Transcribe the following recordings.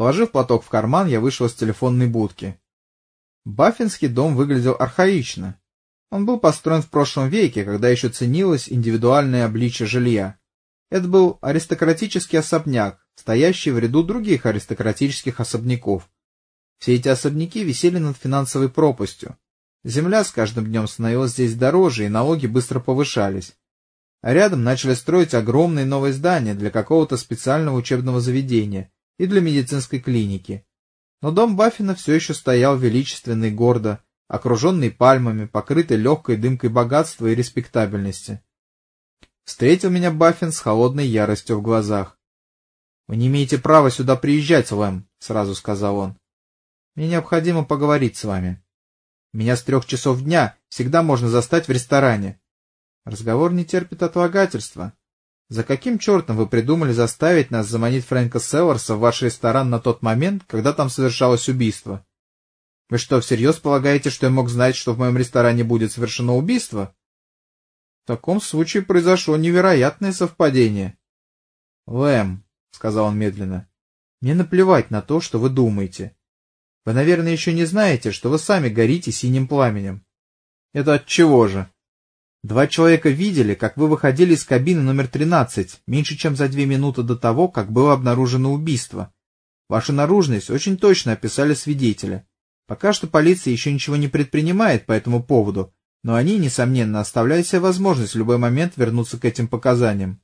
Положив платок в карман, я вышел из телефонной будки. Баффинский дом выглядел архаично. Он был построен в прошлом веке, когда еще ценилось индивидуальное обличие жилья. Это был аристократический особняк, стоящий в ряду других аристократических особняков. Все эти особняки висели над финансовой пропастью. Земля с каждым днем становилась здесь дороже, и налоги быстро повышались. А рядом начали строить огромные новые здания для какого-то специального учебного заведения и для медицинской клиники. Но дом Баффина все еще стоял величественно и гордо, окруженный пальмами, покрытый легкой дымкой богатства и респектабельности. Встретил меня Баффин с холодной яростью в глазах. — Вы не имеете права сюда приезжать, Лэм, — сразу сказал он. — Мне необходимо поговорить с вами. Меня с трех часов дня всегда можно застать в ресторане. Разговор не терпит отлагательства. За каким чертом вы придумали заставить нас заманить Фрэнка Селларса в ваш ресторан на тот момент, когда там совершалось убийство? Вы что, всерьез полагаете, что я мог знать, что в моем ресторане будет совершено убийство? В таком случае произошло невероятное совпадение. — Лэм, — сказал он медленно, — мне наплевать на то, что вы думаете. Вы, наверное, еще не знаете, что вы сами горите синим пламенем. — Это от чего же? Два человека видели, как вы выходили из кабины номер 13 меньше, чем за две минуты до того, как было обнаружено убийство. Вашу наружность очень точно описали свидетели. Пока что полиция еще ничего не предпринимает по этому поводу, но они, несомненно, оставляют себе возможность в любой момент вернуться к этим показаниям.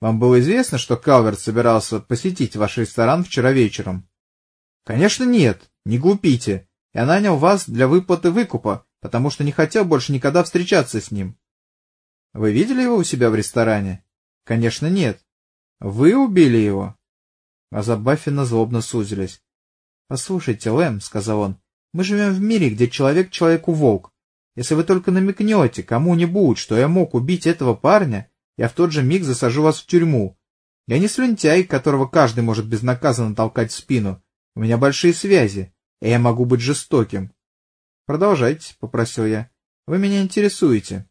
Вам было известно, что Калверт собирался посетить ваш ресторан вчера вечером? Конечно, нет, не глупите. Я нанял вас для выплаты выкупа, потому что не хотел больше никогда встречаться с ним. Вы видели его у себя в ресторане? Конечно, нет. Вы убили его? Глаза Баффина злобно сузились. — Послушайте, Лэм, — сказал он, — мы живем в мире, где человек человеку волк. Если вы только намекнете кому-нибудь, что я мог убить этого парня, я в тот же миг засажу вас в тюрьму. Я не слюнтяй, которого каждый может безнаказанно толкать в спину. У меня большие связи, и я могу быть жестоким. Продолжайте, — попросил я. Вы меня интересуете.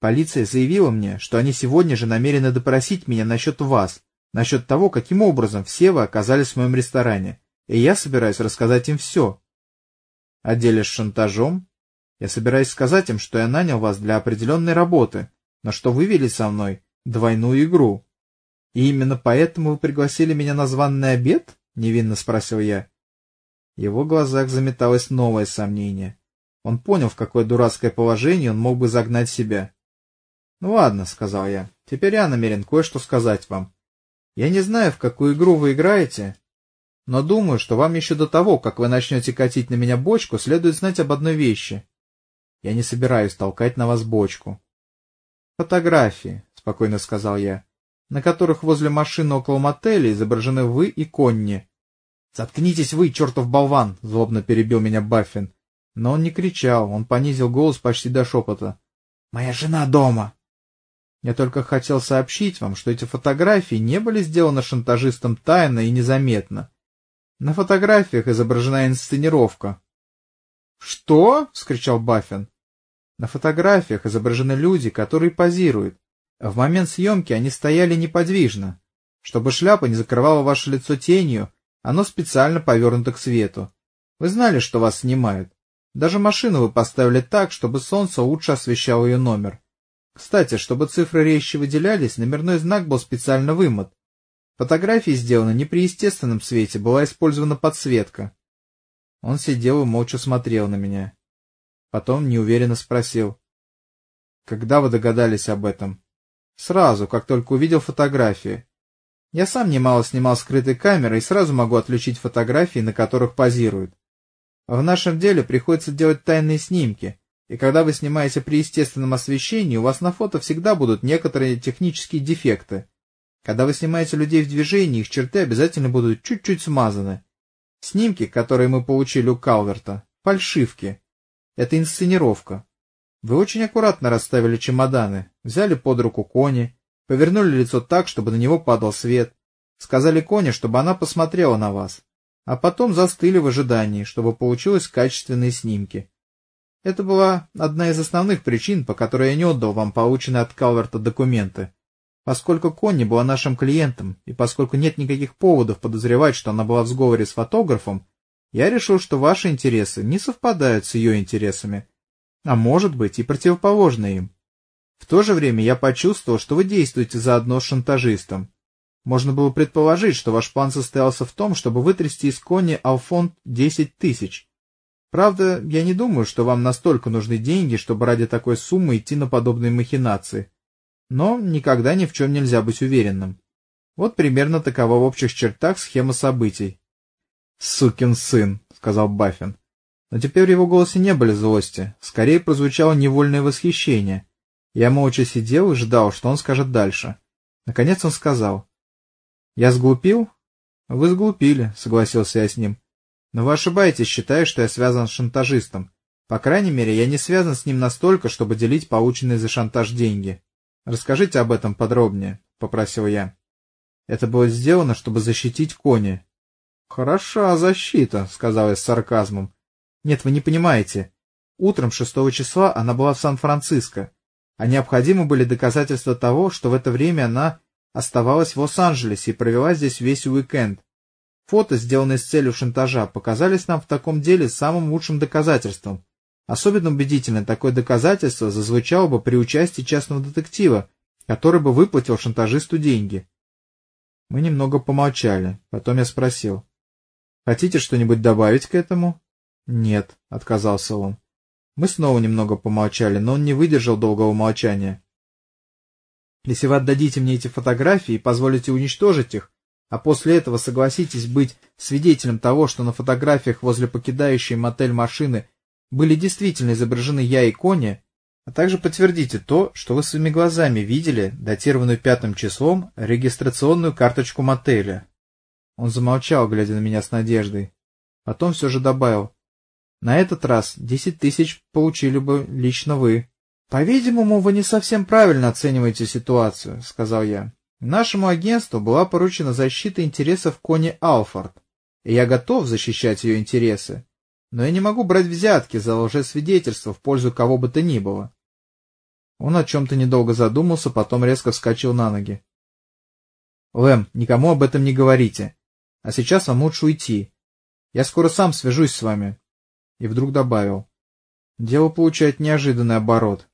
Полиция заявила мне, что они сегодня же намерены допросить меня насчет вас, насчет того, каким образом все вы оказались в моем ресторане, и я собираюсь рассказать им все. О шантажом? Я собираюсь сказать им, что я нанял вас для определенной работы, но что вы вели со мной двойную игру. И именно поэтому вы пригласили меня на званный обед? — невинно спросил я. В его глазах заметалось новое сомнение. Он понял, в какое дурацкое положение он мог бы загнать себя. — Ну ладно, — сказал я, — теперь я намерен кое-что сказать вам. Я не знаю, в какую игру вы играете, но думаю, что вам еще до того, как вы начнете катить на меня бочку, следует знать об одной вещи. Я не собираюсь толкать на вас бочку. — Фотографии, — спокойно сказал я, — на которых возле машины около мотеля изображены вы и Конни. «Заткнитесь вы, чертов болван!» — злобно перебил меня Баффин. Но он не кричал, он понизил голос почти до шепота. «Моя жена дома!» Я только хотел сообщить вам, что эти фотографии не были сделаны шантажистом тайно и незаметно. На фотографиях изображена инсценировка. «Что?» — вскричал Баффин. На фотографиях изображены люди, которые позируют. В момент съемки они стояли неподвижно. Чтобы шляпа не закрывала ваше лицо тенью, оно специально повернуто к свету. Вы знали, что вас снимают. Даже машину вы поставили так, чтобы солнце лучше освещало ее номер. Кстати, чтобы цифры резче выделялись, номерной знак был специально вымыт. Фотографии сделаны не при естественном свете, была использована подсветка. Он сидел и молча смотрел на меня. Потом неуверенно спросил. — Когда вы догадались об этом? — Сразу, как только увидел фотографии. Я сам немало снимал скрытой камерой и сразу могу отличить фотографии, на которых позируют. В нашем деле приходится делать тайные снимки, и когда вы снимаете при естественном освещении, у вас на фото всегда будут некоторые технические дефекты. Когда вы снимаете людей в движении, их черты обязательно будут чуть-чуть смазаны. Снимки, которые мы получили у Калверта, фальшивки. Это инсценировка. Вы очень аккуратно расставили чемоданы, взяли под руку кони, Повернули лицо так, чтобы на него падал свет. Сказали Коне, чтобы она посмотрела на вас. А потом застыли в ожидании, чтобы получилось качественные снимки. Это была одна из основных причин, по которой я не отдал вам полученные от Калверта документы. Поскольку Конни была нашим клиентом, и поскольку нет никаких поводов подозревать, что она была в сговоре с фотографом, я решил, что ваши интересы не совпадают с ее интересами, а может быть и противоположны им. В то же время я почувствовал, что вы действуете заодно с шантажистом. Можно было предположить, что ваш план состоялся в том, чтобы вытрясти из Конни Алфонд десять тысяч. Правда, я не думаю, что вам настолько нужны деньги, чтобы ради такой суммы идти на подобные махинации но никогда ни в чем нельзя быть уверенным. Вот примерно такова в общих чертах схема событий. «Сукин сын», — сказал Баффин. Но теперь в его голосе не были злости, скорее прозвучало невольное восхищение. Я молча сидел и ждал, что он скажет дальше. Наконец он сказал. «Я сглупил?» «Вы сглупили», — согласился я с ним. «Но вы ошибаетесь, считая, что я связан с шантажистом. По крайней мере, я не связан с ним настолько, чтобы делить полученные за шантаж деньги». Расскажите об этом подробнее, — попросил я. Это было сделано, чтобы защитить кони. — Хороша защита, — сказал я с сарказмом. — Нет, вы не понимаете. Утром шестого числа она была в Сан-Франциско, а необходимы были доказательства того, что в это время она оставалась в Лос-Анджелесе и провела здесь весь уикенд. Фото, сделанные с целью шантажа, показались нам в таком деле самым лучшим доказательством. Особенно убедительно такое доказательство зазвучало бы при участии частного детектива, который бы выплатил шантажисту деньги. Мы немного помолчали, потом я спросил. «Хотите что-нибудь добавить к этому?» «Нет», — отказался он. Мы снова немного помолчали, но он не выдержал долгого молчания. «Если вы отдадите мне эти фотографии и позволите уничтожить их, а после этого согласитесь быть свидетелем того, что на фотографиях возле покидающей мотель машины были действительно изображены я и Кони, а также подтвердите то, что вы своими глазами видели, датированную пятым числом, регистрационную карточку мотеля. Он замолчал, глядя на меня с надеждой. Потом все же добавил. На этот раз десять тысяч получили бы лично вы. — По-видимому, вы не совсем правильно оцениваете ситуацию, — сказал я. Нашему агентству была поручена защита интересов Кони Алфорд, и я готов защищать ее интересы но я не могу брать взятки за лжесвидетельство в пользу кого бы то ни было. Он о чем-то недолго задумался, потом резко вскочил на ноги. — Лэм, никому об этом не говорите. А сейчас вам лучше уйти. Я скоро сам свяжусь с вами. И вдруг добавил. Дело получает неожиданный оборот.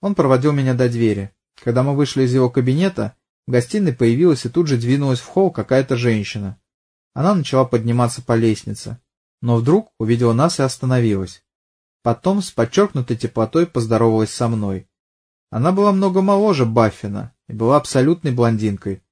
Он проводил меня до двери. Когда мы вышли из его кабинета, в гостиной появилась и тут же двинулась в холл какая-то женщина. Она начала подниматься по лестнице но вдруг увидела нас и остановилась. Потом с подчеркнутой теплотой поздоровалась со мной. Она была много моложе Баффина и была абсолютной блондинкой.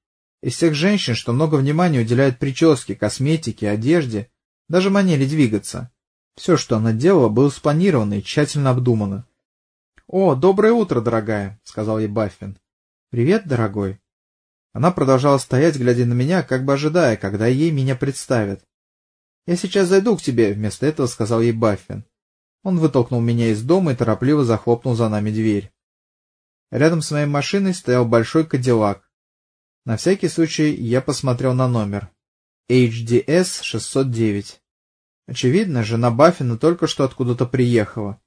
Из всех женщин, что много внимания уделяют прическе, косметике, одежде, даже манере двигаться. Все, что она делала, было спланировано и тщательно обдумано. — О, доброе утро, дорогая, — сказал ей Баффин. — Привет, дорогой. Она продолжала стоять, глядя на меня, как бы ожидая, когда ей меня представят. «Я сейчас зайду к тебе», — вместо этого сказал ей Баффин. Он вытолкнул меня из дома и торопливо захлопнул за нами дверь. Рядом с моей машиной стоял большой кадиллак. На всякий случай я посмотрел на номер. HDS 609. Очевидно, жена Баффина только что откуда-то приехала.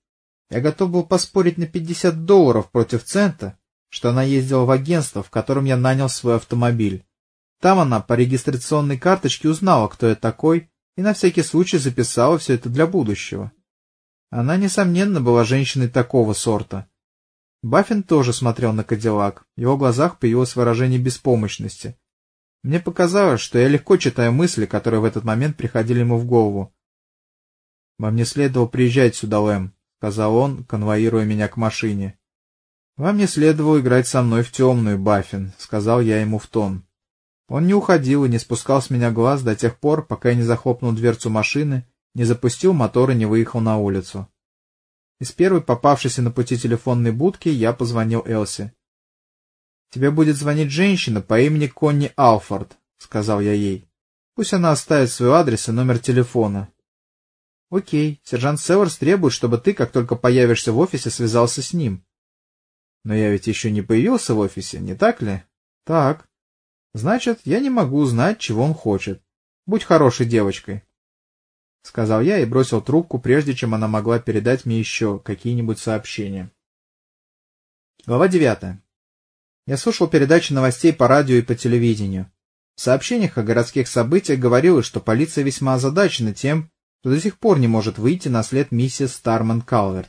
Я готов был поспорить на 50 долларов против цента, что она ездила в агентство, в котором я нанял свой автомобиль. Там она по регистрационной карточке узнала, кто я такой, и на всякий случай записала все это для будущего. Она, несомненно, была женщиной такого сорта. Баффин тоже смотрел на Кадиллак, в его глазах появилось выражение беспомощности. Мне показалось, что я легко читаю мысли, которые в этот момент приходили ему в голову. — Вам не следовало приезжать сюда, Лэм, — сказал он, конвоируя меня к машине. — Вам не следовало играть со мной в темную, Баффин, — сказал я ему в тон. Он не уходил и не спускал с меня глаз до тех пор, пока я не захлопнул дверцу машины, не запустил мотор и не выехал на улицу. Из первой попавшейся на пути телефонной будки я позвонил Элси. — Тебе будет звонить женщина по имени Конни Алфорд, — сказал я ей. — Пусть она оставит свой адрес и номер телефона. — Окей, сержант Северс требует, чтобы ты, как только появишься в офисе, связался с ним. — Но я ведь еще не появился в офисе, не так ли? — Так. Значит, я не могу знать, чего он хочет. Будь хорошей девочкой. — сказал я и бросил трубку, прежде чем она могла передать мне еще какие-нибудь сообщения. Глава девятая. Я слушал передачи новостей по радио и по телевидению. В сообщениях о городских событиях говорилось, что полиция весьма озадачена тем, что до сих пор не может выйти на след миссис Старман Калверт.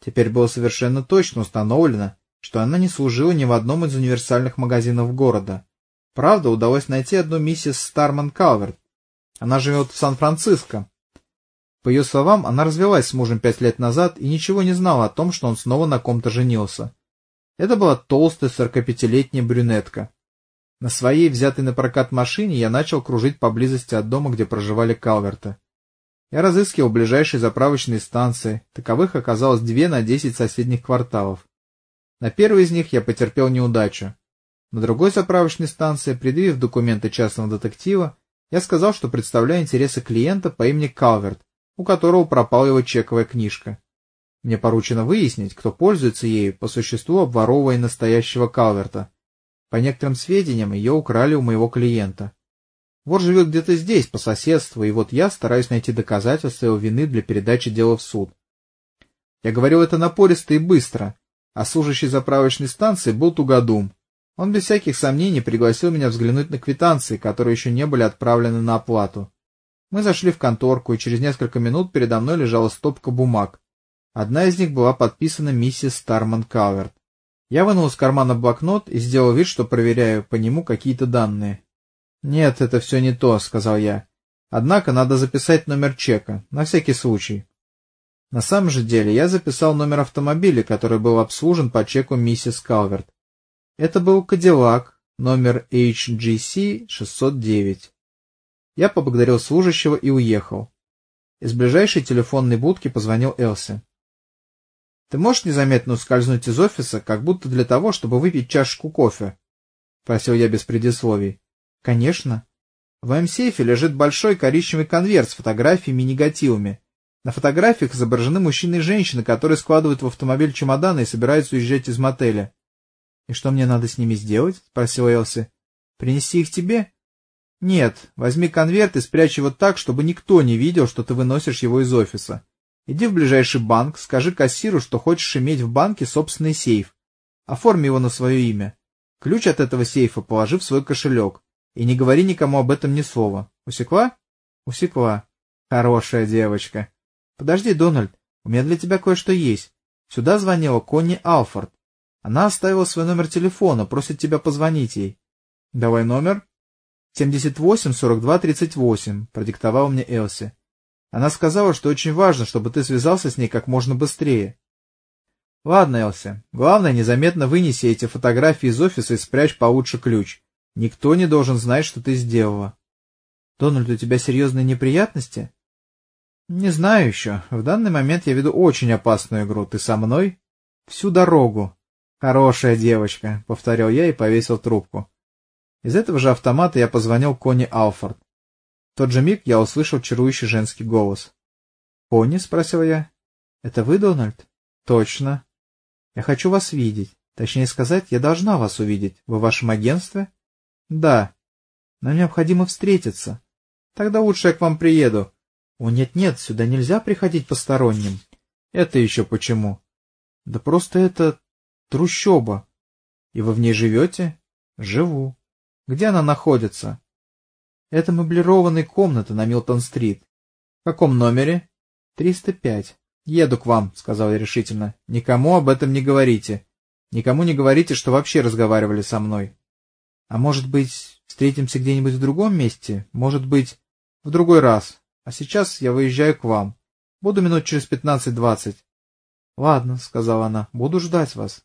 Теперь было совершенно точно установлено, что она не служила ни в одном из универсальных магазинов города. Правда, удалось найти одну миссис Старман Калверт. Она живет в Сан-Франциско. По ее словам, она развелась с мужем пять лет назад и ничего не знала о том, что он снова на ком-то женился. Это была толстая сорокапятилетняя брюнетка. На своей, взятой на прокат машине, я начал кружить поблизости от дома, где проживали Калверты. Я разыскивал ближайшие заправочные станции, таковых оказалось две на десять соседних кварталов. На первой из них я потерпел неудачу. На другой заправочной станции, предъявив документы частного детектива, я сказал, что представляю интересы клиента по имени Калверт, у которого пропала его чековая книжка. Мне поручено выяснить, кто пользуется ею, по существу обворовывая настоящего Калверта. По некоторым сведениям, ее украли у моего клиента. Вор живет где-то здесь, по соседству, и вот я стараюсь найти доказательства его вины для передачи дела в суд. Я говорил это напористо и быстро, а служащий заправочной станции был тугодум. Он без всяких сомнений пригласил меня взглянуть на квитанции, которые еще не были отправлены на оплату. Мы зашли в конторку, и через несколько минут передо мной лежала стопка бумаг. Одна из них была подписана миссис Старман Кауэрт. Я вынул из кармана блокнот и сделал вид, что проверяю по нему какие-то данные. «Нет, это все не то», — сказал я. «Однако надо записать номер чека, на всякий случай». На самом же деле я записал номер автомобиля, который был обслужен по чеку миссис Калверт. Это был Кадиллак, номер HGC 609. Я поблагодарил служащего и уехал. Из ближайшей телефонной будки позвонил Элси. — Ты можешь незаметно ускользнуть из офиса, как будто для того, чтобы выпить чашку кофе? — просил я без предисловий. — Конечно. В моем сейфе лежит большой коричневый конверт с фотографиями и негативами. На фотографиях изображены мужчина и женщина, которые складывают в автомобиль чемоданы и собираются уезжать из мотеля. — И что мне надо с ними сделать? — спросила Элси. — Принести их тебе? — Нет, возьми конверт и спрячь его так, чтобы никто не видел, что ты выносишь его из офиса. Иди в ближайший банк, скажи кассиру, что хочешь иметь в банке собственный сейф. Оформи его на свое имя. Ключ от этого сейфа положи в свой кошелек. И не говори никому об этом ни слова. Усекла? Усекла. Хорошая девочка. Подожди, Дональд, у меня для тебя кое-что есть. Сюда звонила Конни Алфорд. Она оставила свой номер телефона, просит тебя позвонить ей. Давай номер. 78-42-38, продиктовал мне Элси. Она сказала, что очень важно, чтобы ты связался с ней как можно быстрее. Ладно, Элси, главное, незаметно вынеси эти фотографии из офиса и спрячь получше ключ. Никто не должен знать, что ты сделала. Дональд, у тебя серьезные неприятности? Не знаю еще. В данный момент я веду очень опасную игру. Ты со мной? Всю дорогу. Хорошая девочка, повторил я и повесил трубку. Из этого же автомата я позвонил Кони Алфорд тот же миг я услышал чарующий женский голос. — Пони? — спросил я. — Это вы, Дональд? — Точно. — Я хочу вас видеть. Точнее сказать, я должна вас увидеть. Вы в вашем агентстве? — Да. — Нам необходимо встретиться. — Тогда лучше я к вам приеду. — О, нет-нет, сюда нельзя приходить посторонним. — Это еще почему? — Да просто это трущоба. — И вы в ней живете? — Живу. — Где она находится? Это меблированная комната на Милтон-стрит. — В каком номере? — Триста пять. — Еду к вам, — сказал я решительно. — Никому об этом не говорите. Никому не говорите, что вообще разговаривали со мной. — А может быть, встретимся где-нибудь в другом месте? Может быть, в другой раз. А сейчас я выезжаю к вам. Буду минут через пятнадцать-двадцать. — Ладно, — сказала она, — буду ждать вас.